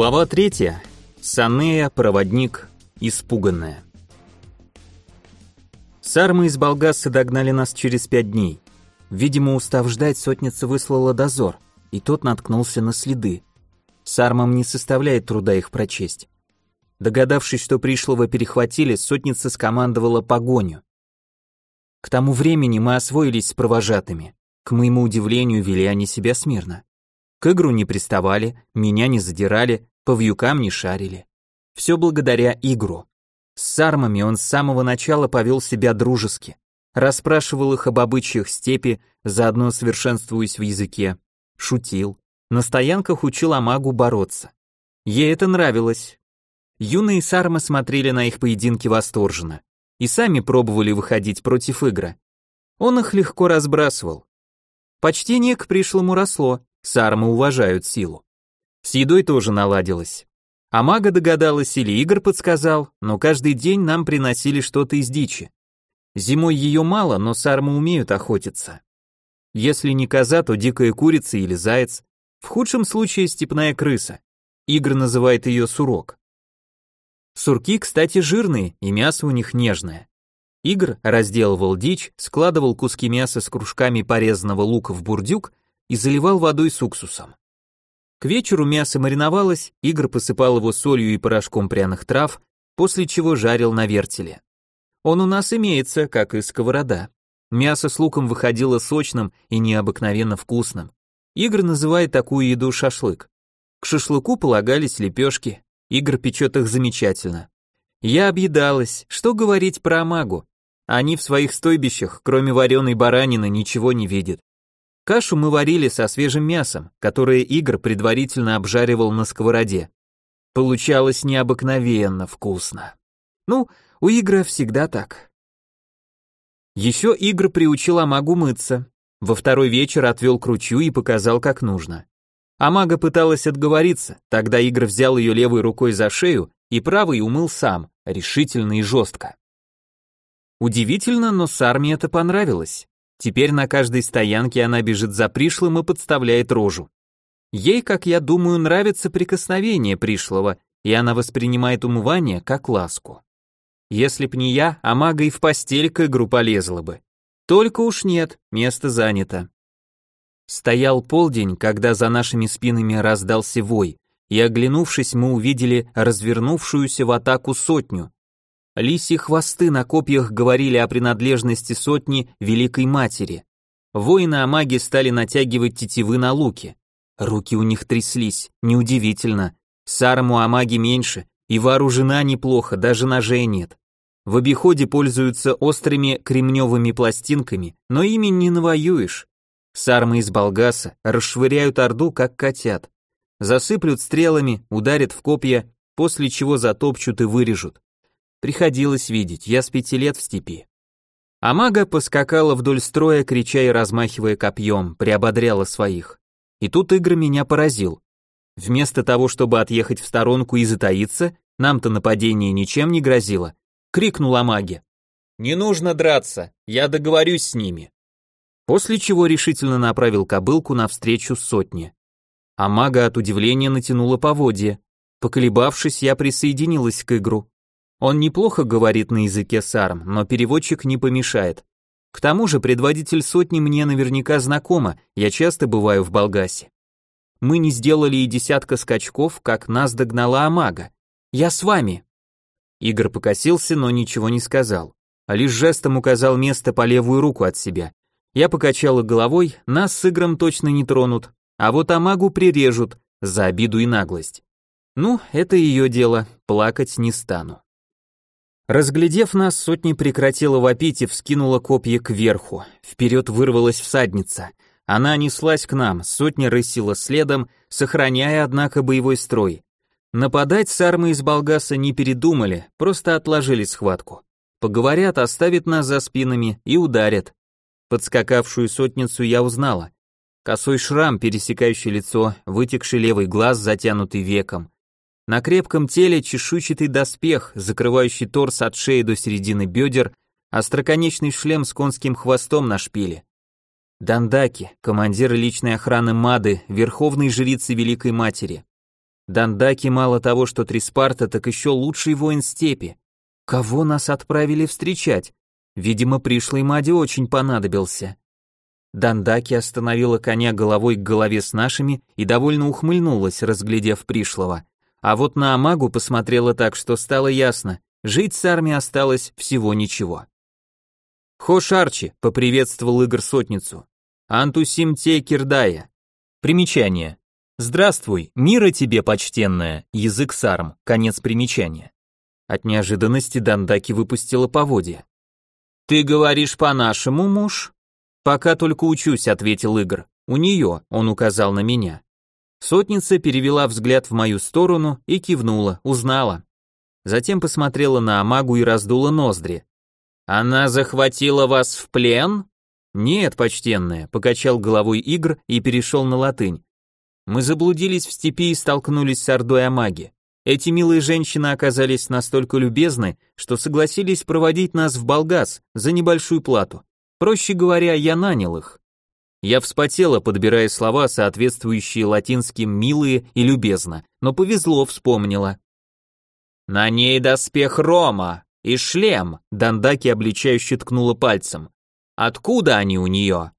Глава третья. Санея, проводник, испуганная. Сармы из Болгаса догнали нас через пять дней. Видимо, устав ждать, сотница выслала дозор, и тот наткнулся на следы. Сармам не составляет труда их прочесть. Догадавшись, что пришлого перехватили, сотница скомандовала погоню. К тому времени мы освоились с провожатыми. К моему удивлению, вели они себя смирно. К игру не приставали, меня не задирали, по вьюкам не шарили. Все благодаря игру. С сармами он с самого начала повел себя дружески. Расспрашивал их об обычаях степи, заодно совершенствуясь в языке. Шутил. На стоянках учил Амагу бороться. Ей это нравилось. Юные сармы смотрели на их поединки восторженно. И сами пробовали выходить против игра. Он их легко разбрасывал. Почтение к пришлому росло, Сармы уважают силу. С едой тоже наладилось. А мага догадалась или Игорь подсказал, но каждый день нам приносили что-то из дичи. Зимой ее мало, но сармы умеют охотиться. Если не коза, то дикая курица или заяц. В худшем случае степная крыса. Игорь называет ее сурок. Сурки, кстати, жирные, и мясо у них нежное. Игорь разделывал дичь, складывал куски мяса с кружками порезанного лука в бурдюк и заливал водой с уксусом. К вечеру мясо мариновалось, Игорь посыпал его солью и порошком пряных трав, после чего жарил на вертеле. Он у нас имеется, как и сковорода. Мясо с луком выходило сочным и необыкновенно вкусным. Игорь называет такую еду шашлык. К шашлыку полагались лепешки, Игорь печет их замечательно. Я объедалась, что говорить про амагу. Они в своих стойбищах, кроме вареной баранины, ничего не видят. Кашу мы варили со свежим мясом, которое Игорь предварительно обжаривал на сковороде. Получалось необыкновенно вкусно. Ну, у Игоря всегда так. Еще Игорь приучил Амагу мыться. Во второй вечер отвел к ручью и показал, как нужно. Амага пыталась отговориться, тогда Игорь взял ее левой рукой за шею и правой умыл сам, решительно и жестко. Удивительно, но Сарме это понравилось. Теперь на каждой стоянке она бежит за пришлым и подставляет рожу. Ей, как я думаю, нравится прикосновение пришлого, и она воспринимает умывание как ласку. Если б не я, Амага и в постель к игру полезла бы. Только уж нет, место занято. Стоял полдень, когда за нашими спинами раздался вой, и оглянувшись, мы увидели развернувшуюся в атаку сотню, Лисьи хвосты на копьях говорили о принадлежности сотни Великой Матери. Воины Амаги стали натягивать тетивы на луки. Руки у них тряслись, неудивительно. Сарму Амаги меньше, и вооружена неплохо, даже ножей нет. В обиходе пользуются острыми кремневыми пластинками, но ими не навоюешь. Сармы из Болгаса расшвыряют орду, как котят. Засыплют стрелами, ударят в копья, после чего затопчут и вырежут. Приходилось видеть, я с пяти лет в степи. А мага поскакала вдоль строя, крича и размахивая копьем, приободряла своих. И тут Игорь меня поразил. Вместо того, чтобы отъехать в сторонку и затаиться, нам-то нападение ничем не грозило, крикнул о маге. «Не нужно драться, я договорюсь с ними». После чего решительно направил кобылку навстречу сотне. А мага от удивления натянула поводья. Поколебавшись, я присоединилась к игру. Он неплохо говорит на языке сарм, но переводчик не помешает. К тому же предводитель сотни мне наверняка знакома, я часто бываю в Болгасе. Мы не сделали и десятка скачков, как нас догнала Амага. Я с вами. Игорь покосился, но ничего не сказал, а лишь жестом указал место по левую руку от себя. Я покачала головой, нас с Игром точно не тронут, а вот Амагу прирежут за обиду и наглость. Ну, это ее дело, плакать не стану. Разглядев нас, сотни прекратила вопить и вскинула копье кверху. Вперед вырвалась всадница. Она неслась к нам, сотня рысила следом, сохраняя, однако, боевой строй. Нападать с армой из Болгаса не передумали, просто отложили схватку. Поговорят, оставят нас за спинами и ударят. Подскакавшую сотницу я узнала. Косой шрам, пересекающий лицо, вытекший левый глаз, затянутый веком. На крепком теле чешуйчатый доспех, закрывающий торс от шеи до середины бедер, остроконечный шлем с конским хвостом на шпиле. Дандаки, командир личной охраны Мады, верховной жрицы Великой Матери. Дандаки мало того, что Триспарта, так еще лучший воин степи. Кого нас отправили встречать? Видимо, пришлый Маде очень понадобился. Дандаки остановила коня головой к голове с нашими и довольно ухмыльнулась, разглядев пришлого. А вот на Амагу посмотрела так, что стало ясно, жить с армией осталось всего ничего. «Хош Арчи», — поприветствовал Игорь сотницу. «Антусим те кирдая». Примечание. «Здравствуй, мира тебе, почтенная», язык сарм, конец примечания. От неожиданности Дандаки выпустила поводья. «Ты говоришь по-нашему, муж?» «Пока только учусь», — ответил Игорь. «У нее», — он указал на меня. Сотница перевела взгляд в мою сторону и кивнула, узнала. Затем посмотрела на Амагу и раздула ноздри. «Она захватила вас в плен?» «Нет, почтенная», — покачал головой Игр и перешел на латынь. «Мы заблудились в степи и столкнулись с ордой Амаги. Эти милые женщины оказались настолько любезны, что согласились проводить нас в Болгас за небольшую плату. Проще говоря, я нанял их. Я вспотела, подбирая слова, соответствующие латинским «милые» и «любезно», но повезло, вспомнила. «На ней доспех Рома и шлем», — Дандаки обличающе ткнула пальцем. «Откуда они у нее?»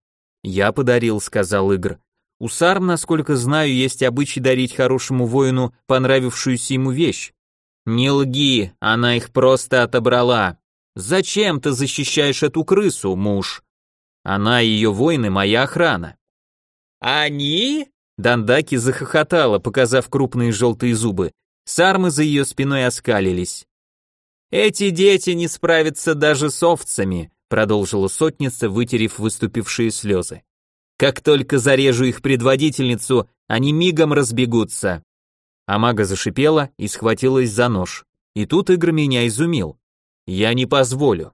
«Я подарил», — сказал Игр. «У Сарм, насколько знаю, есть обычай дарить хорошему воину понравившуюся ему вещь». «Не лги, она их просто отобрала», Зачем ты защищаешь эту крысу, муж? Она и ее воины моя охрана. Они? Дандаки захохотала, показав крупные желтые зубы. Сармы за ее спиной оскалились. Эти дети не справятся даже с овцами, продолжила сотница, вытерев выступившие слезы. Как только зарежу их предводительницу, они мигом разбегутся. Амага зашипела и схватилась за нож. И тут Игорь меня изумил. «Я не позволю».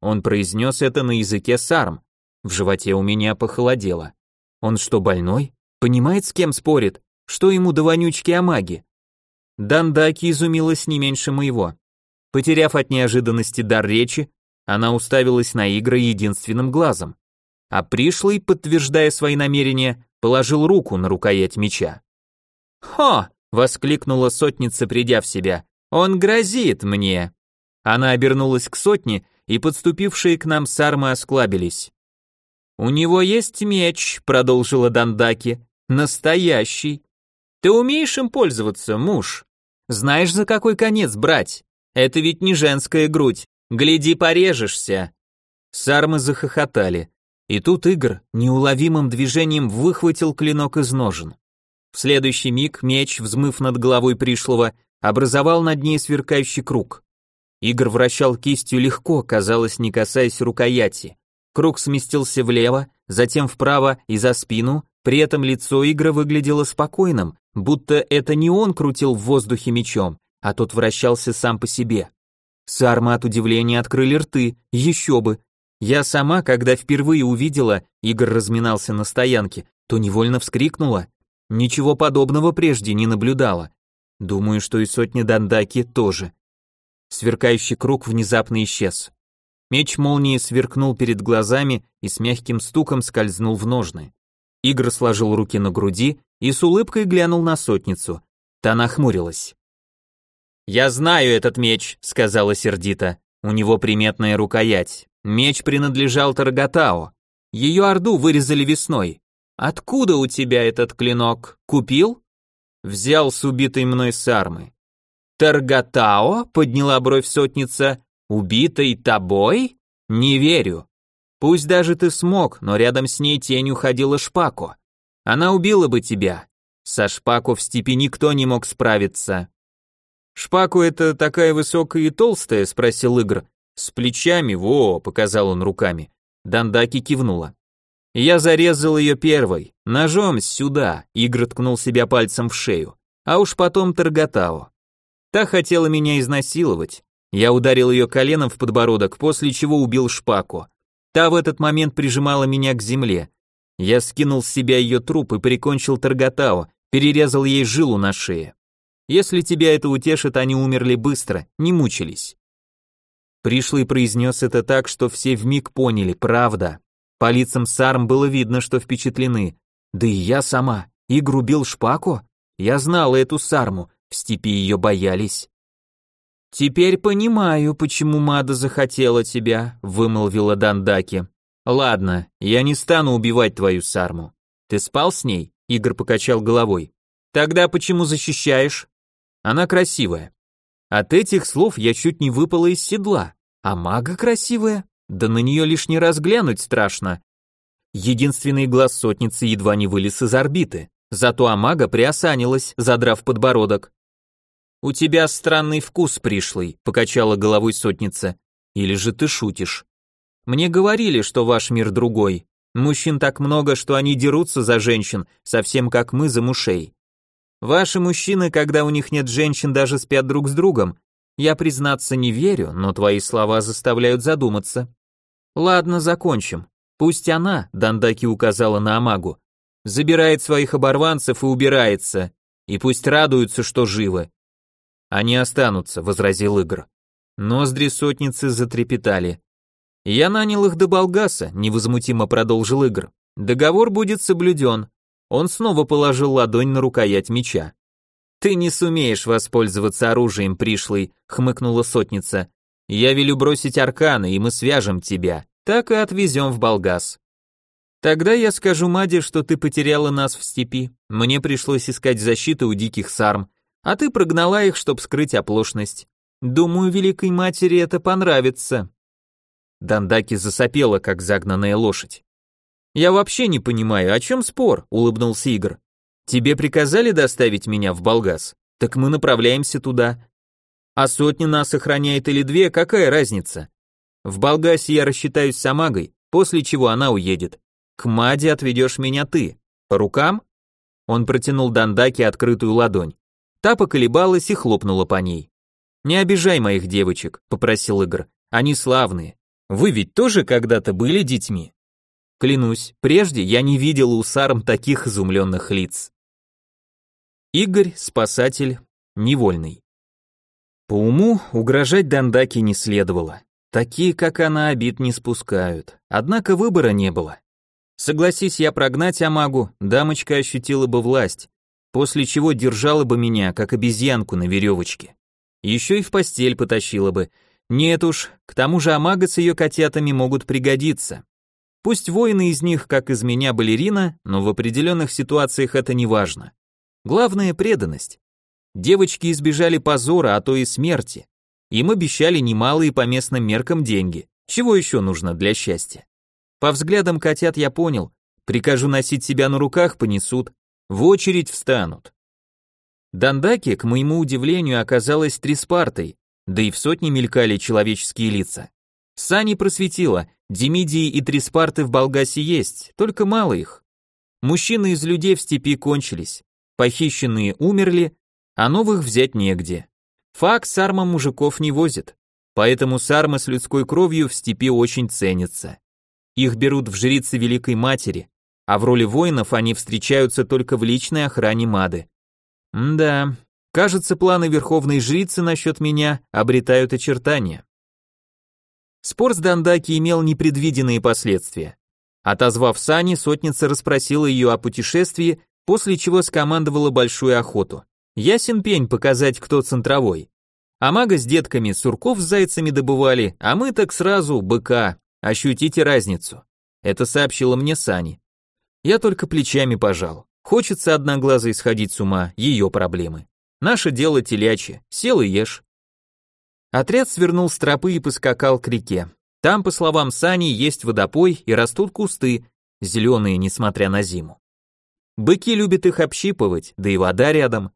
Он произнес это на языке сарм. В животе у меня похолодело. Он что, больной? Понимает, с кем спорит? Что ему до вонючки о маге? Дандаки изумилась не меньше моего. Потеряв от неожиданности дар речи, она уставилась на Игра единственным глазом. А пришлый, подтверждая свои намерения, положил руку на рукоять меча. «Хо!» — воскликнула сотница, придя в себя. «Он грозит мне!» Она обернулась к сотне, и подступившие к нам сармы осклабились. «У него есть меч», — продолжила Дандаки, — «настоящий. Ты умеешь им пользоваться, муж? Знаешь, за какой конец брать? Это ведь не женская грудь. Гляди, порежешься». Сармы захохотали, и тут Игр неуловимым движением выхватил клинок из ножен. В следующий миг меч, взмыв над головой пришлого, образовал над ней сверкающий круг. Игорь вращал кистью легко, казалось, не касаясь рукояти. Круг сместился влево, затем вправо и за спину, при этом лицо Игра выглядело спокойным, будто это не он крутил в воздухе мечом, а тот вращался сам по себе. Сармы от удивления открыли рты, еще бы. Я сама, когда впервые увидела, Игорь разминался на стоянке, то невольно вскрикнула. Ничего подобного прежде не наблюдала. Думаю, что и сотни Дандаки тоже. Сверкающий круг внезапно исчез. Меч молнии сверкнул перед глазами и с мягким стуком скользнул в ножны. Игр сложил руки на груди и с улыбкой глянул на сотницу. Та нахмурилась. «Я знаю этот меч», — сказала сердито. «У него приметная рукоять. Меч принадлежал Таргатао. Ее орду вырезали весной. Откуда у тебя этот клинок? Купил?» «Взял с убитой мной сармы. Таргатао? Подняла бровь сотница. Убитой тобой? Не верю. Пусть даже ты смог, но рядом с ней тень уходила Шпако. Она убила бы тебя. Со Шпако в степи никто не мог справиться. Шпаку это такая высокая и толстая, спросил Игр. С плечами, во, показал он руками. Дандаки кивнула. Я зарезал ее первой, ножом сюда, Игр ткнул себя пальцем в шею. А уж потом Таргатао. Та хотела меня изнасиловать. Я ударил ее коленом в подбородок, после чего убил шпаку. Та в этот момент прижимала меня к земле. Я скинул с себя ее труп и прикончил Таргатао, перерезал ей жилу на шее. Если тебя это утешит, они умерли быстро, не мучились. Пришлый произнес это так, что все вмиг поняли, правда. По лицам Сарм было видно, что впечатлены. Да и я сама. И грубил шпаку? Я знала эту сарму, в степи ее боялись. «Теперь понимаю, почему Мада захотела тебя», — вымолвила Дандаки. «Ладно, я не стану убивать твою сарму. Ты спал с ней?» — Игорь покачал головой. «Тогда почему защищаешь?» «Она красивая». От этих слов я чуть не выпала из седла. А мага красивая? Да на нее лишний раз глянуть страшно. Единственный глаз сотницы едва не вылез из орбиты. Зато Амага приосанилась, задрав подбородок. «У тебя странный вкус пришлый», — покачала головой сотница. «Или же ты шутишь?» «Мне говорили, что ваш мир другой. Мужчин так много, что они дерутся за женщин, совсем как мы за мушей. Ваши мужчины, когда у них нет женщин, даже спят друг с другом. Я, признаться, не верю, но твои слова заставляют задуматься. Ладно, закончим. Пусть она, Дандаки указала на Амагу, забирает своих оборванцев и убирается, и пусть радуются, что живы. Они останутся, возразил Игр. Ноздри сотницы затрепетали. Я нанял их до Болгаса, невозмутимо продолжил Игр. Договор будет соблюден. Он снова положил ладонь на рукоять меча. Ты не сумеешь воспользоваться оружием, пришлый, хмыкнула сотница. Я велю бросить арканы, и мы свяжем тебя. Так и отвезем в Болгас. Тогда я скажу Маде, что ты потеряла нас в степи. Мне пришлось искать защиту у диких сарм, а ты прогнала их, чтобы скрыть оплошность. Думаю, великой матери это понравится. Дандаки засопела, как загнанная лошадь. Я вообще не понимаю, о чем спор, улыбнулся Игорь. Тебе приказали доставить меня в Болгас? Так мы направляемся туда. А сотни нас охраняет или две, какая разница? В Болгасе я рассчитаюсь с Амагой, после чего она уедет. К Маде отведешь меня ты. По рукам? Он протянул Дандаке открытую ладонь. Та поколебалась и хлопнула по ней. «Не обижай моих девочек», — попросил Игорь. «Они славные. Вы ведь тоже когда-то были детьми?» Клянусь, прежде я не видел у Сарм таких изумленных лиц. Игорь, спасатель, невольный. По уму угрожать Дандаке не следовало. Такие, как она, обид не спускают. Однако выбора не было. Согласись я прогнать Амагу, дамочка ощутила бы власть, после чего держала бы меня, как обезьянку на веревочке. Еще и в постель потащила бы. Нет уж, к тому же Амага с ее котятами могут пригодиться. Пусть воины из них, как из меня, балерина, но в определенных ситуациях это не важно. Главное — преданность. Девочки избежали позора, а то и смерти. Им обещали немалые по местным меркам деньги. Чего еще нужно для счастья? По взглядам котят я понял, прикажу носить себя на руках, понесут, в очередь встанут. Дандаки, к моему удивлению, оказалась Триспартой, да и в сотни мелькали человеческие лица. Сани просветила, Демидии и Триспарты в Болгасе есть, только мало их. Мужчины из людей в степи кончились, похищенные умерли, а новых взять негде. Факт сарма мужиков не возит, поэтому сармы с людской кровью в степи очень ценятся. Их берут в жрицы Великой Матери, а в роли воинов они встречаются только в личной охране Мады. М да, кажется, планы Верховной Жрицы насчет меня обретают очертания. Спор с Дандаки имел непредвиденные последствия. Отозвав Сани, сотница расспросила ее о путешествии, после чего скомандовала большую охоту. Ясен пень показать, кто центровой. А мага с детками сурков с зайцами добывали, а мы так сразу быка. Ощутите разницу. Это сообщила мне Сани. Я только плечами пожал. Хочется одноглазой сходить с ума, ее проблемы. Наше дело телячье, сел и ешь. Отряд свернул с тропы и поскакал к реке. Там, по словам Сани, есть водопой и растут кусты, зеленые, несмотря на зиму. Быки любят их общипывать, да и вода рядом.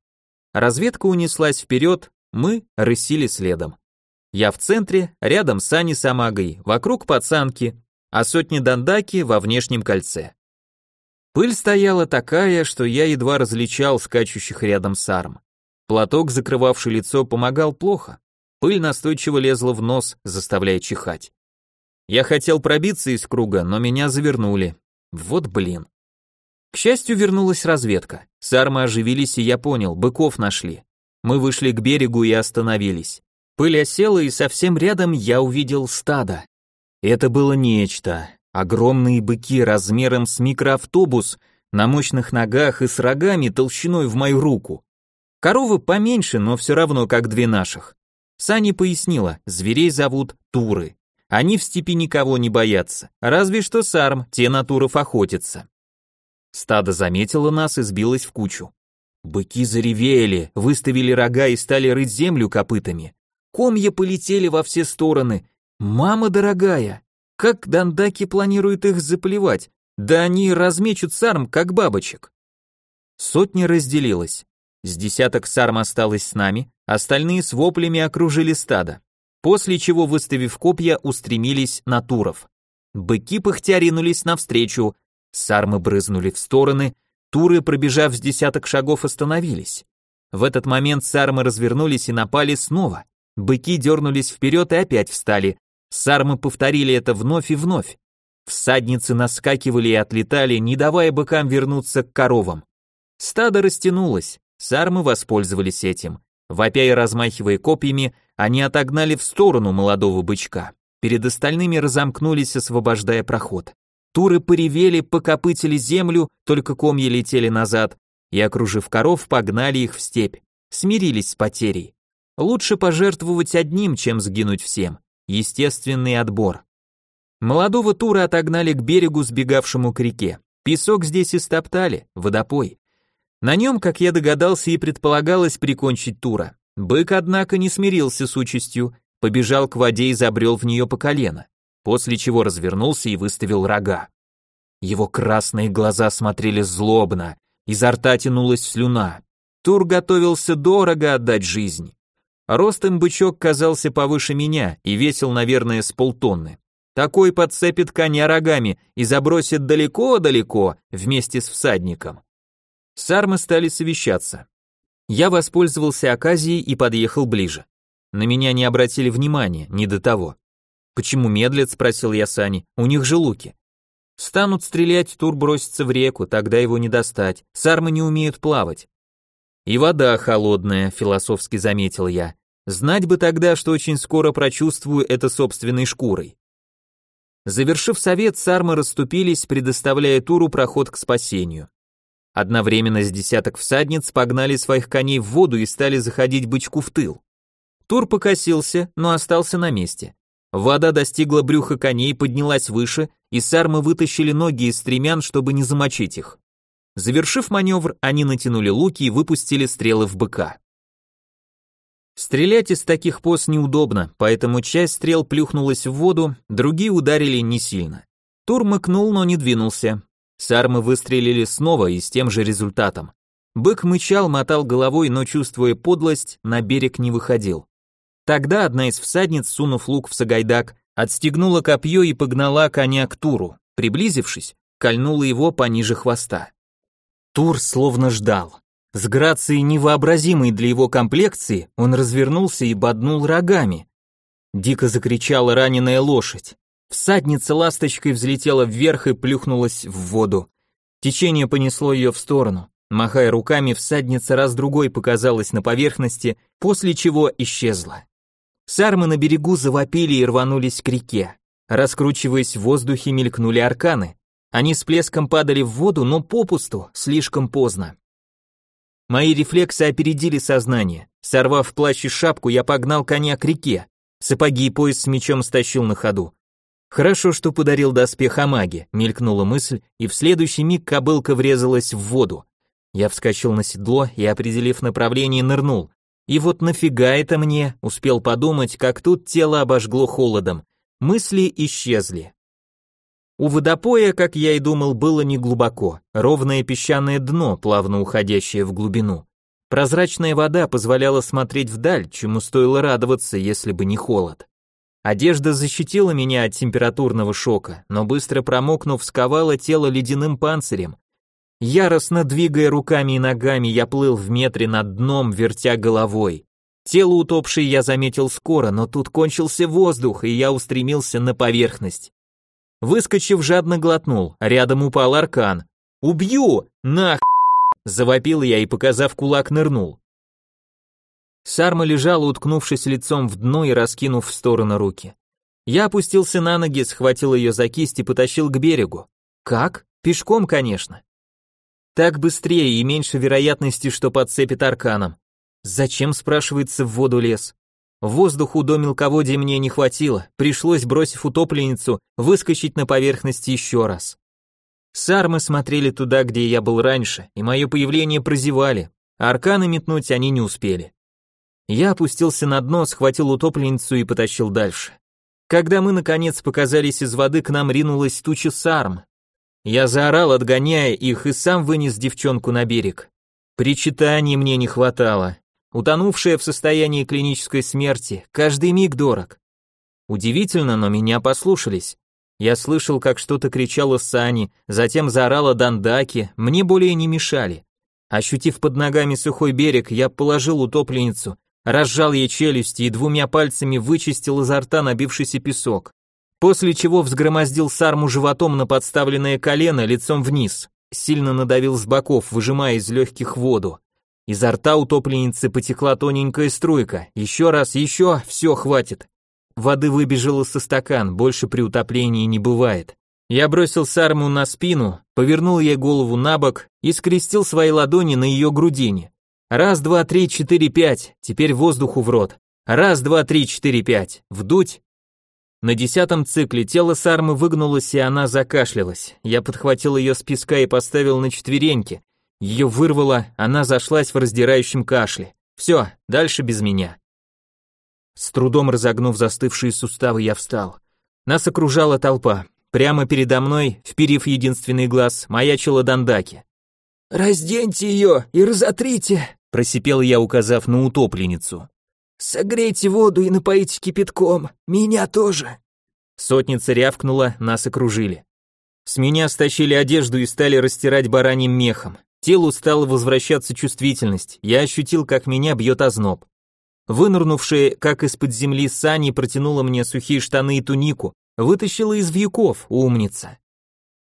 Разведка унеслась вперед, мы рысили следом. Я в центре, рядом Сани с Амагой, вокруг пацанки, а сотни дандаки во внешнем кольце. Пыль стояла такая, что я едва различал скачущих рядом сарм. Платок, закрывавший лицо, помогал плохо. Пыль настойчиво лезла в нос, заставляя чихать. Я хотел пробиться из круга, но меня завернули. Вот блин. К счастью, вернулась разведка. Сармы оживились, и я понял, быков нашли. Мы вышли к берегу и остановились. Пыль осела, и совсем рядом я увидел стадо. Это было нечто. Огромные быки размером с микроавтобус, на мощных ногах и с рогами толщиной в мою руку. Коровы поменьше, но все равно как две наших. Сани пояснила, зверей зовут туры. Они в степи никого не боятся, разве что сарм, те на туров охотятся. Стадо заметило нас и сбилось в кучу. Быки заревели, выставили рога и стали рыть землю копытами. Комья полетели во все стороны. Мама дорогая, как дандаки планируют их заплевать? Да они размечут сарм, как бабочек. Сотня разделилась. С десяток сарм осталось с нами, остальные с воплями окружили стадо. После чего, выставив копья, устремились на туров. Быки пыхтя ринулись навстречу, сармы брызнули в стороны, туры, пробежав с десяток шагов, остановились. В этот момент сармы развернулись и напали снова. Быки дернулись вперед и опять встали. Сармы повторили это вновь и вновь. Всадницы наскакивали и отлетали, не давая быкам вернуться к коровам. Стадо растянулось, сармы воспользовались этим. Вопя и размахивая копьями, они отогнали в сторону молодого бычка. Перед остальными разомкнулись, освобождая проход. Туры поревели, покопытили землю, только комья летели назад, и, окружив коров, погнали их в степь. Смирились с потерей. Лучше пожертвовать одним, чем сгинуть всем. Естественный отбор. Молодого тура отогнали к берегу, сбегавшему к реке. Песок здесь истоптали, водопой. На нем, как я догадался, и предполагалось прикончить тура. Бык, однако, не смирился с участью, побежал к воде и забрел в нее по колено, после чего развернулся и выставил рога. Его красные глаза смотрели злобно, изо рта тянулась слюна. Тур готовился дорого отдать жизнь. Ростом бычок казался повыше меня и весил, наверное, с полтонны. Такой подцепит коня рогами и забросит далеко-далеко вместе с всадником. Сармы стали совещаться. Я воспользовался оказией и подъехал ближе. На меня не обратили внимания, не до того. «Почему медлят?» — спросил я Сани. «У них же луки». «Станут стрелять, Тур бросится в реку, тогда его не достать. Сармы не умеют плавать». «И вода холодная», — философски заметил я. «Знать бы тогда, что очень скоро прочувствую это собственной шкурой». Завершив совет, сармы расступились, предоставляя Туру проход к спасению. Одновременно с десяток всадниц погнали своих коней в воду и стали заходить бычку в тыл. Тур покосился, но остался на месте. Вода достигла брюха коней, поднялась выше, и сармы вытащили ноги из стремян, чтобы не замочить их. Завершив маневр, они натянули луки и выпустили стрелы в быка. Стрелять из таких поз неудобно, поэтому часть стрел плюхнулась в воду, другие ударили не сильно. Тур мыкнул, но не двинулся. Сармы выстрелили снова и с тем же результатом. Бык мычал, мотал головой, но, чувствуя подлость, на берег не выходил. Тогда одна из всадниц, сунув лук в сагайдак, отстегнула копье и погнала коня к Туру. Приблизившись, кольнула его пониже хвоста. Тур словно ждал. С грацией невообразимой для его комплекции он развернулся и боднул рогами. Дико закричала раненая лошадь. Всадница ласточкой взлетела вверх и плюхнулась в воду. Течение понесло ее в сторону. Махая руками, всадница раз-другой показалась на поверхности, после чего исчезла. Сармы на берегу завопили и рванулись к реке. Раскручиваясь в воздухе, мелькнули арканы. Они с плеском падали в воду, но попусту, слишком поздно. Мои рефлексы опередили сознание. Сорвав плащ и шапку, я погнал коня к реке. Сапоги и пояс с мечом стащил на ходу. Хорошо, что подарил доспех Амаги, мелькнула мысль, и в следующий миг кобылка врезалась в воду. Я вскочил на седло и, определив направление, нырнул. И вот нафига это мне, успел подумать, как тут тело обожгло холодом. Мысли исчезли. У водопоя, как я и думал, было неглубоко, ровное песчаное дно, плавно уходящее в глубину. Прозрачная вода позволяла смотреть вдаль, чему стоило радоваться, если бы не холод. Одежда защитила меня от температурного шока, но быстро промокнув, сковала тело ледяным панцирем. Яростно двигая руками и ногами, я плыл в метре над дном, вертя головой. Тело утопшее я заметил скоро, но тут кончился воздух, и я устремился на поверхность. Выскочив, жадно глотнул, рядом упал аркан. «Убью! Нах!» Завопил я и, показав кулак, нырнул. Сарма лежала, уткнувшись лицом в дно и раскинув в сторону руки. Я опустился на ноги, схватил ее за кисть и потащил к берегу. Как? Пешком, конечно. Так быстрее и меньше вероятности, что подцепит арканом. Зачем, спрашивается, в воду лез? Воздуху до мелководья мне не хватило, пришлось, бросив утопленницу, выскочить на поверхность еще раз. Сармы смотрели туда, где я был раньше, и мое появление прозевали, а арканы метнуть они не успели. Я опустился на дно, схватил утопленницу и потащил дальше. Когда мы, наконец, показались из воды, к нам ринулась туча сарм. Я заорал, отгоняя их, и сам вынес девчонку на берег. Причитаний мне не хватало, утонувшая в состоянии клинической смерти, каждый миг дорог. Удивительно, но меня послушались. Я слышал, как что-то кричала Сани, затем заорала Дандаки, мне более не мешали. Ощутив под ногами сухой берег, я положил утопленницу, разжал ей челюсти и двумя пальцами вычистил изо рта набившийся песок. После чего взгромоздил сарму животом на подставленное колено лицом вниз, сильно надавил с боков, выжимая из легких воду. Изо рта утопленницы потекла тоненькая струйка. Еще раз, еще, все, хватит. Воды выбежало со стакан, больше при утоплении не бывает. Я бросил сарму на спину, повернул ей голову на бок и скрестил свои ладони на ее грудине. Раз, два, три, четыре, пять, теперь воздуху в рот. Раз, два, три, четыре, пять, вдуть. На десятом цикле тело Сармы выгнулось, и она закашлялась. Я подхватил ее с песка и поставил на четвереньки, ее вырвало, она зашлась в раздирающем кашле. Все, дальше без меня. С трудом разогнув застывшие суставы, я встал. Нас окружала толпа. Прямо передо мной, вперив единственный глаз, маячила Дандаки. «Разденьте ее и разотрите!» – просипел я, указав на утопленницу. «Согрейте воду и напоите кипятком, меня тоже!» Сотница рявкнула, нас окружили. С меня стащили одежду и стали растирать бараньим мехом. Телу стала возвращаться чувствительность, я ощутил, как меня бьет озноб. Вынырнувшая, как из-под земли, Сани протянула мне сухие штаны и тунику, вытащила из вьюков, умница.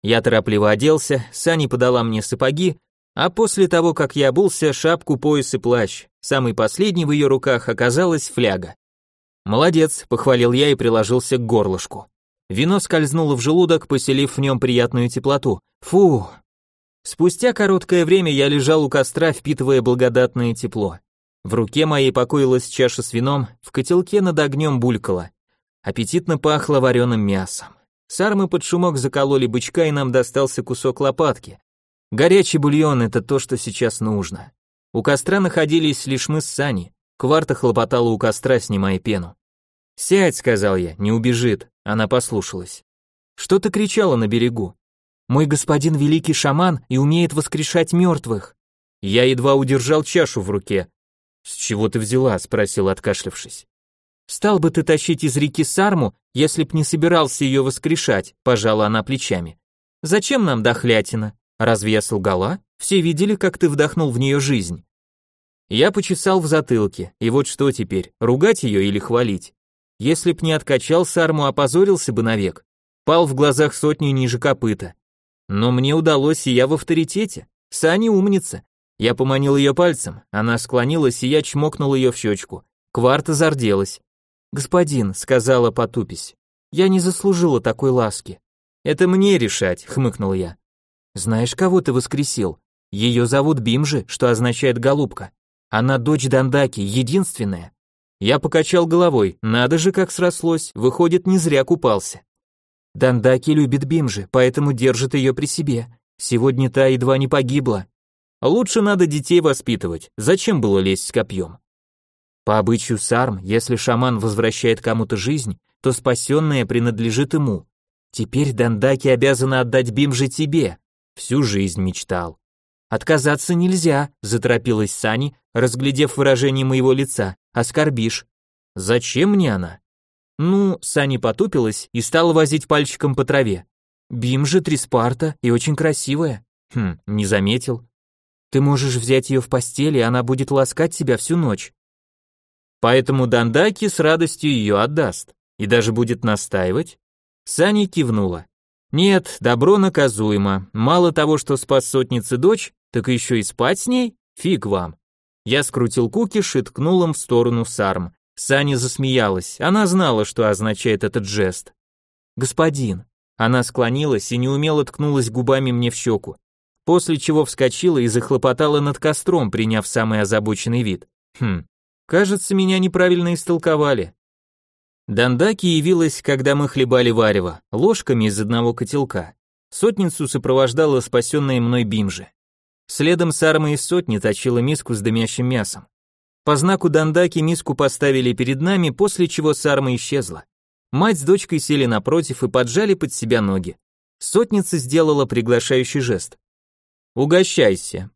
Я торопливо оделся, Сани подала мне сапоги, а после того, как я обулся, шапку, пояс и плащ. Самый последний в ее руках оказалась фляга. «Молодец», — похвалил я и приложился к горлышку. Вино скользнуло в желудок, поселив в нем приятную теплоту. Фу, Спустя короткое время я лежал у костра, впитывая благодатное тепло. В руке моей покоилась чаша с вином, в котелке над огнем булькало. Аппетитно пахло вареным мясом. Сармы под шумок закололи бычка, и нам достался кусок лопатки. Горячий бульон — это то, что сейчас нужно. У костра находились лишь мы с Сани. Кварта хлопотала у костра, снимая пену. «Сядь», — сказал я, — «не убежит». Она послушалась. Что-то кричала на берегу. Мой господин великий шаман и умеет воскрешать мертвых. Я едва удержал чашу в руке. С чего ты взяла? спросил, откашлявшись. Стал бы ты тащить из реки Сарму, если б не собирался ее воскрешать, пожала она плечами. Зачем нам дохлятина? Разве я солгала? Все видели, как ты вдохнул в нее жизнь. Я почесал в затылке, и вот что теперь, ругать ее или хвалить? Если б не откачал Сарму, опозорился бы навек. Пал в глазах сотни ниже копыта. Но мне удалось, и я в авторитете. Сани умница. Я поманил ее пальцем, она склонилась, и я чмокнул ее в щечку. Кварта зарделась. «Господин», — сказала потупись, — «я не заслужила такой ласки». «Это мне решать», — хмыкнул я. «Знаешь, кого ты воскресил? Ее зовут Бимжи, что означает «голубка». Она дочь Дандаки, единственная». Я покачал головой, надо же, как срослось, выходит, не зря купался. Дандаки любит Бимжи, поэтому держит ее при себе. Сегодня та едва не погибла. Лучше надо детей воспитывать. Зачем было лезть с копьем? По обычаю сарм, если шаман возвращает кому-то жизнь, то спасенная принадлежит ему. Теперь Дандаки обязана отдать Бимжи тебе. Всю жизнь мечтал. Отказаться нельзя, заторопилась Сани, разглядев выражение моего лица. Оскорбишь. Зачем мне она? Ну, Сани потупилась и стала возить пальчиком по траве. Бим же Триспарта и очень красивая. Хм, не заметил. Ты можешь взять ее в постель, и она будет ласкать тебя всю ночь. Поэтому Дандаки с радостью ее отдаст и даже будет настаивать. Сани кивнула. Нет, добро наказуемо. Мало того, что спас сотницы дочь, так еще и спать с ней? Фиг вам. Я скрутил кукиш и ткнул им в сторону Сарм. Саня засмеялась, она знала, что означает этот жест. «Господин». Она склонилась и неумело ткнулась губами мне в щеку. после чего вскочила и захлопотала над костром, приняв самый озабоченный вид. Хм, кажется, меня неправильно истолковали. Дандаки явилась, когда мы хлебали варево, ложками из одного котелка. Сотницу сопровождала спасенная мной Бимжи. Следом Сарма из сотни точила миску с дымящим мясом. По знаку Дандаки миску поставили перед нами, после чего Сарма исчезла. Мать с дочкой сели напротив и поджали под себя ноги. Сотница сделала приглашающий жест. «Угощайся».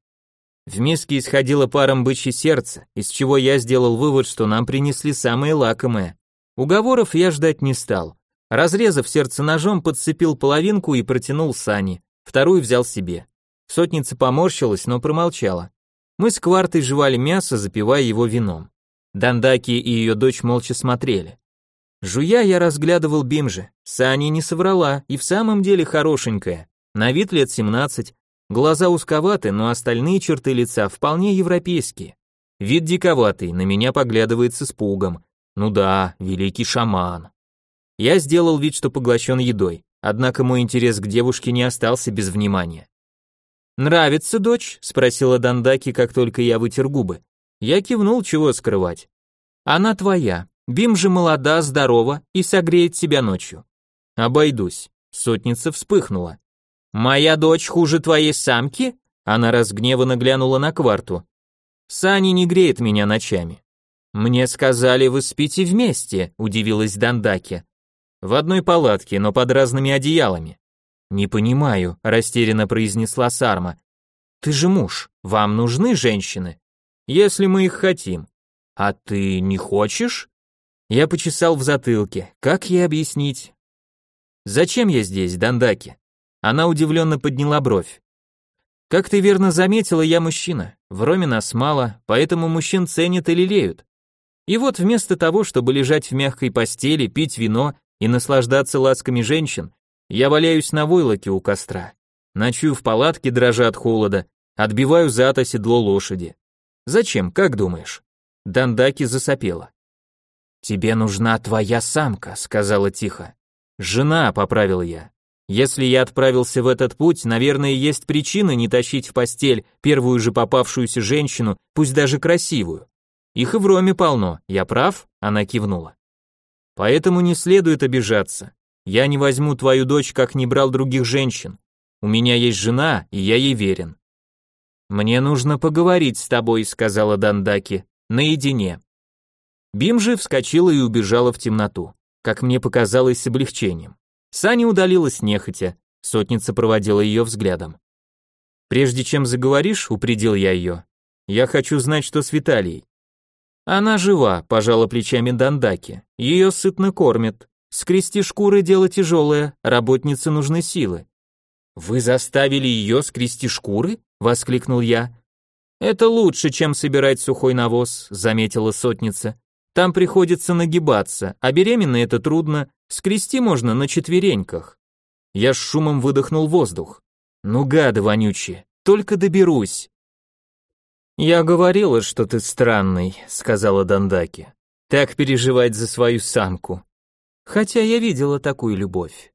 В миске исходило паром бычье сердце, из чего я сделал вывод, что нам принесли самое лакомое. Уговоров я ждать не стал. Разрезав сердце ножом, подцепил половинку и протянул Сане, вторую взял себе. Сотница поморщилась, но промолчала. Мы с Квартой жевали мясо, запивая его вином. Дандаки и ее дочь молча смотрели. Жуя, я разглядывал Бимжи. Сани не соврала, и в самом деле хорошенькая. На вид лет 17, глаза узковаты, но остальные черты лица вполне европейские. Вид диковатый, на меня поглядывает с испугом. Ну да, великий шаман. Я сделал вид, что поглощен едой, однако мой интерес к девушке не остался без внимания. «Нравится, дочь?» — спросила Дандаки, как только я вытер губы. Я кивнул, чего скрывать. «Она твоя. Бим же молода, здорова и согреет тебя ночью». «Обойдусь». Сотница вспыхнула. «Моя дочь хуже твоей самки?» Она разгневанно глянула на кварту. «Сани не греет меня ночами. «Мне сказали, вы спите вместе», — удивилась Дандаки. «В одной палатке, но под разными одеялами». «Не понимаю», — растерянно произнесла Сарма. «Ты же муж, вам нужны женщины?» «Если мы их хотим». «А ты не хочешь?» Я почесал в затылке. Как ей объяснить? «Зачем я здесь, Дандаки?» Она удивленно подняла бровь. «Как ты верно заметила, я мужчина. В Роме нас мало, поэтому мужчин ценят и лелеют. И вот вместо того, чтобы лежать в мягкой постели, пить вино и наслаждаться ласками женщин, я валяюсь на войлоке у костра. Ночую в палатке, дрожа от холода, отбиваю зад седло лошади. Зачем, как думаешь? Дандаки засопела. Тебе нужна твоя самка, сказала тихо. Жена, поправил я. Если я отправился в этот путь, наверное, есть причина не тащить в постель первую же попавшуюся женщину, пусть даже красивую. Их и в Роме полно, я прав? Она кивнула. Поэтому не следует обижаться. Я не возьму твою дочь, как не брал других женщин. У меня есть жена, и я ей верен. Мне нужно поговорить с тобой, сказала Дандаки, наедине. Бим же вскочила и убежала в темноту, как мне показалось с облегчением. Саня удалилась нехотя, сотница проводила ее взглядом. Прежде чем заговоришь, упредил я ее. Я хочу знать, что с Виталией. Она жива, пожала плечами Дандаки. Ее сытно кормят. Скрести шкуры дело тяжелое, работнице нужны силы. Вы заставили ее скрести шкуры? воскликнул я. Это лучше, чем собирать сухой навоз, заметила сотница. Там приходится нагибаться, а беременной это трудно, скрести можно на четвереньках. Я с шумом выдохнул воздух. Ну гады вонючие, только доберусь. «Я говорила, что ты странный», — сказала Дандаки. «Так переживать за свою самку». Хотя я видела такую любовь.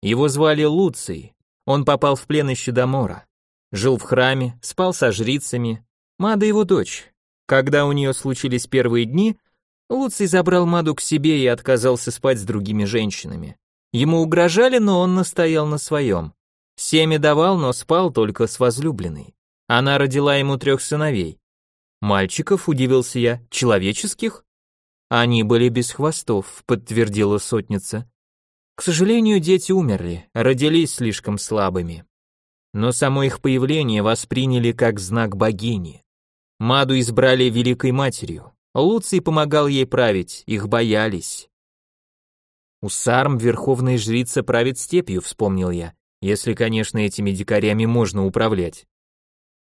Его звали Луций. Он попал в плен из Щедомора. Жил в храме, спал со жрицами. Мада его дочь. Когда у нее случились первые дни, Луций забрал Маду к себе и отказался спать с другими женщинами. Ему угрожали, но он настоял на своем. Семя давал, но спал только с возлюбленной. Она родила ему трех сыновей. Мальчиков, удивился я, человеческих? Они были без хвостов, подтвердила сотница. К сожалению, дети умерли, родились слишком слабыми. Но само их появление восприняли как знак богини. Маду избрали великой матерью. Луций помогал ей править, их боялись. У Сарм верховная жрица правит степью, вспомнил я, если, конечно, этими дикарями можно управлять.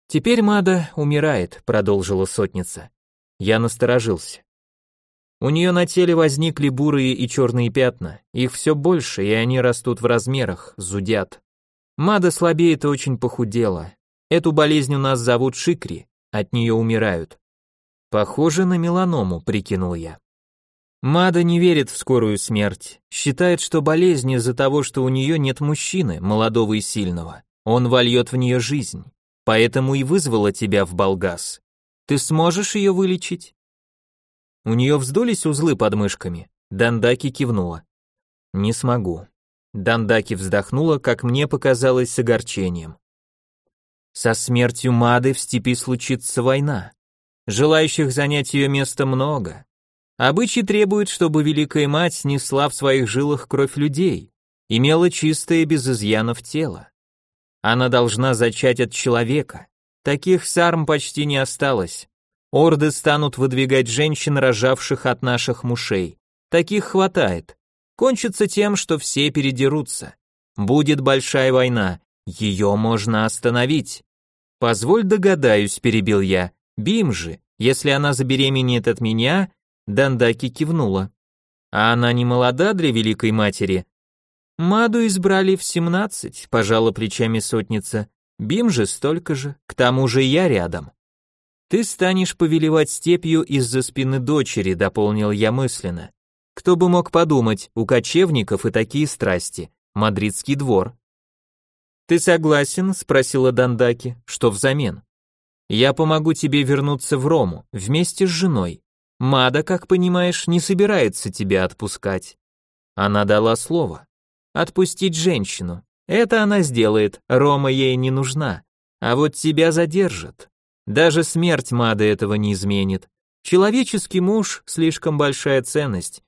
Теперь Мада умирает, продолжила сотница. Я насторожился. У нее на теле возникли бурые и черные пятна, их все больше, и они растут в размерах, зудят. Мада слабеет и очень похудела. Эту болезнь у нас зовут Шикри, от нее умирают. Похоже на меланому, прикинул я. Мада не верит в скорую смерть, считает, что болезнь из-за того, что у нее нет мужчины, молодого и сильного. Он вольет в нее жизнь, поэтому и вызвала тебя в Болгас. Ты сможешь ее вылечить?» У нее вздулись узлы под мышками. Дандаки кивнула. «Не смогу». Дандаки вздохнула, как мне показалось, с огорчением. Со смертью Мады в степи случится война. Желающих занять ее место много. Обычай требует, чтобы Великая Мать несла в своих жилах кровь людей, имела чистое без изъянов тело. Она должна зачать от человека. Таких сарм почти не осталось. Орды станут выдвигать женщин, рожавших от наших мушей. Таких хватает. Кончится тем, что все передерутся. Будет большая война, ее можно остановить. Позволь догадаюсь, перебил я. Бим же, если она забеременеет от меня, Дандаки кивнула. А она не молода для великой матери. Маду избрали в семнадцать, пожала плечами сотница. Бим же столько же, к тому же я рядом. Ты станешь повелевать степью из-за спины дочери, дополнил я мысленно. Кто бы мог подумать, у кочевников и такие страсти. Мадридский двор. «Ты согласен?» — спросила Дандаки. «Что взамен?» «Я помогу тебе вернуться в Рому, вместе с женой. Мада, как понимаешь, не собирается тебя отпускать». Она дала слово. «Отпустить женщину. Это она сделает, Рома ей не нужна. А вот тебя задержат. Даже смерть Мады этого не изменит. Человеческий муж — слишком большая ценность.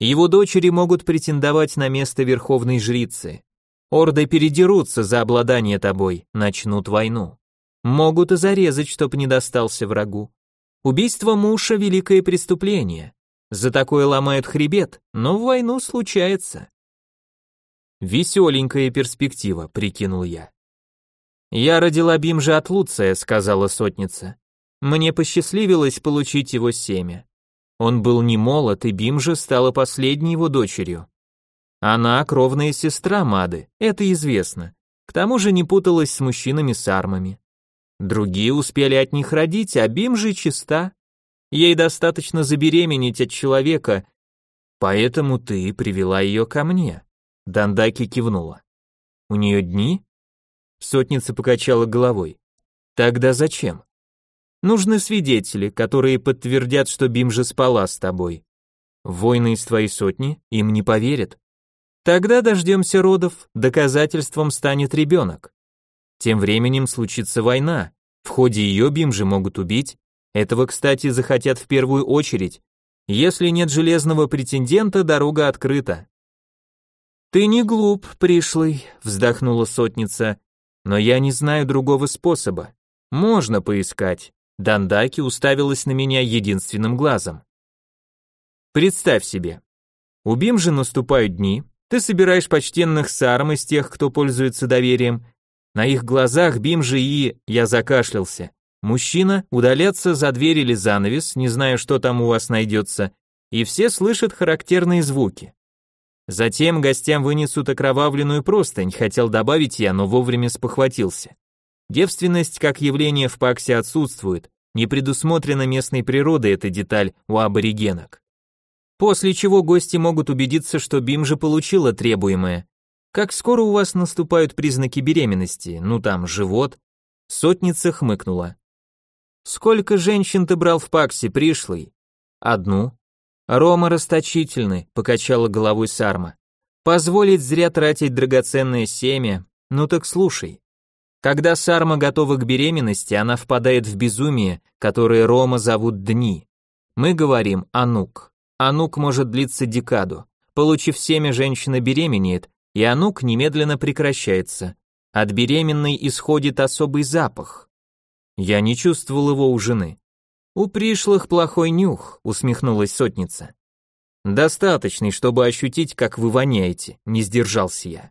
Его дочери могут претендовать на место верховной жрицы. Орды передерутся за обладание тобой, начнут войну. Могут и зарезать, чтоб не достался врагу. Убийство мужа — великое преступление. За такое ломают хребет, но в войну случается. Веселенькая перспектива, прикинул я. Я родила Бимжа от Луция, сказала сотница. Мне посчастливилось получить его семя. Он был не молод, и Бимжа стала последней его дочерью. Она кровная сестра Мады, это известно. К тому же не путалась с мужчинами-сармами. Другие успели от них родить, а Бим же чиста. Ей достаточно забеременеть от человека, поэтому ты привела ее ко мне. Дандаки кивнула. У нее дни? Сотница покачала головой. Тогда зачем? Нужны свидетели, которые подтвердят, что Бим же спала с тобой. Воины из твоей сотни им не поверят. Тогда дождемся родов, доказательством станет ребенок. Тем временем случится война, в ходе ее бимжи могут убить, этого, кстати, захотят в первую очередь. Если нет железного претендента, дорога открыта. «Ты не глуп, пришлый», — вздохнула сотница, «но я не знаю другого способа. Можно поискать». Дандаки уставилась на меня единственным глазом. Представь себе. У Бимжи наступают дни, ты собираешь почтенных сарм из тех, кто пользуется доверием. На их глазах Бимжи и... Я закашлялся. Мужчина удалятся за дверь или занавес, не знаю, что там у вас найдется, и все слышат характерные звуки. Затем гостям вынесут окровавленную простынь, хотел добавить я, но вовремя спохватился. Девственность как явление в Паксе отсутствует, не предусмотрена местной природой эта деталь у аборигенок. После чего гости могут убедиться, что Бим же получила требуемое. Как скоро у вас наступают признаки беременности? Ну там, живот? Сотница хмыкнула. Сколько женщин ты брал в Паксе, пришлый? Одну. Рома расточительный, покачала головой Сарма. Позволить зря тратить драгоценное семя? Ну так слушай. Когда Сарма готова к беременности, она впадает в безумие, которое Рома зовут дни. Мы говорим «анук». Анук может длиться декаду. Получив семя, женщина беременеет, и анук немедленно прекращается. От беременной исходит особый запах. Я не чувствовал его у жены. У пришлых плохой нюх, усмехнулась сотница. Достаточный, чтобы ощутить, как вы воняете, не сдержался я.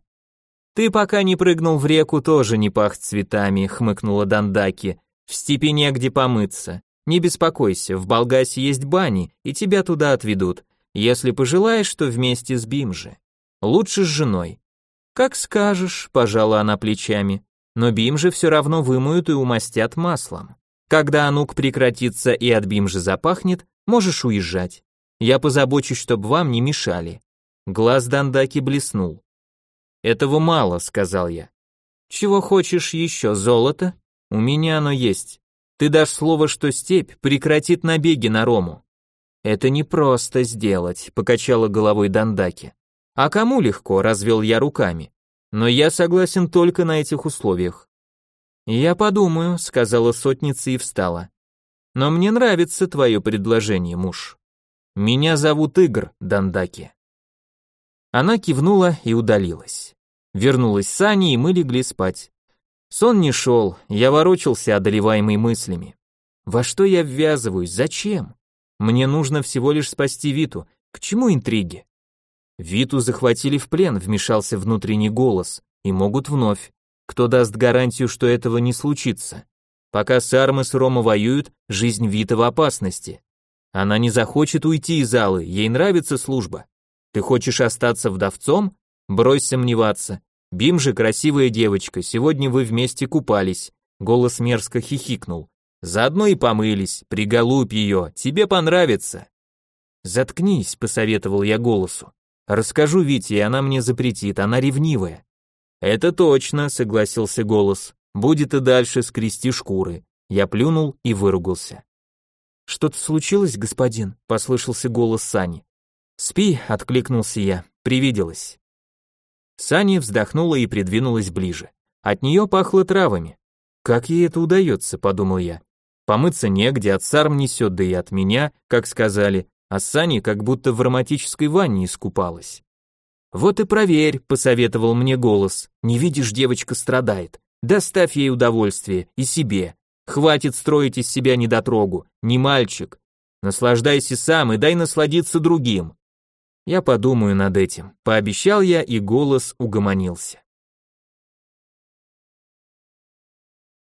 Ты пока не прыгнул в реку, тоже не пах цветами, хмыкнула Дандаки. В степи негде помыться. Не беспокойся, в Болгасе есть бани, и тебя туда отведут, если пожелаешь, то вместе с Бимжи. Лучше с женой. Как скажешь, пожала она плечами, но Бимжи все равно вымоют и умастят маслом. Когда Анук прекратится и от Бимжи запахнет, можешь уезжать. Я позабочусь, чтобы вам не мешали. Глаз Дандаки блеснул. Этого мало, сказал я. Чего хочешь еще, золото? У меня оно есть. Ты дашь слово, что степь прекратит набеги на Рому. Это не просто сделать, покачала головой Дандаки. А кому легко, развел я руками. Но я согласен только на этих условиях. Я подумаю, сказала сотница и встала. Но мне нравится твое предложение, муж. Меня зовут Игр, Дандаки. Она кивнула и удалилась. Вернулась Сани, и мы легли спать. Сон не шел, я ворочался, одолеваемый мыслями. Во что я ввязываюсь, зачем? Мне нужно всего лишь спасти Виту, к чему интриги? Виту захватили в плен, вмешался внутренний голос, и могут вновь. Кто даст гарантию, что этого не случится? Пока Сармы с Рома воюют, жизнь Вита в опасности. Она не захочет уйти из залы, ей нравится служба. Ты хочешь остаться вдовцом? Брось сомневаться. Бим же красивая девочка, сегодня вы вместе купались. Голос мерзко хихикнул. Заодно и помылись, приголубь ее, тебе понравится. Заткнись, посоветовал я голосу. Расскажу Вите, и она мне запретит, она ревнивая. Это точно, согласился голос. Будет и дальше скрести шкуры. Я плюнул и выругался. Что-то случилось, господин? послышался голос Сани. Спи, откликнулся я. Привиделось. Сани вздохнула и придвинулась ближе. От нее пахло травами. Как ей это удается, подумал я. Помыться негде, от сарм несет, да и от меня, как сказали, а Сани как будто в романтической ванне искупалась. Вот и проверь, посоветовал мне голос. Не видишь, девочка страдает. Доставь ей удовольствие и себе. Хватит строить из себя недотрогу, не мальчик. Наслаждайся сам и дай насладиться другим. Я подумаю над этим, пообещал я, и голос угомонился.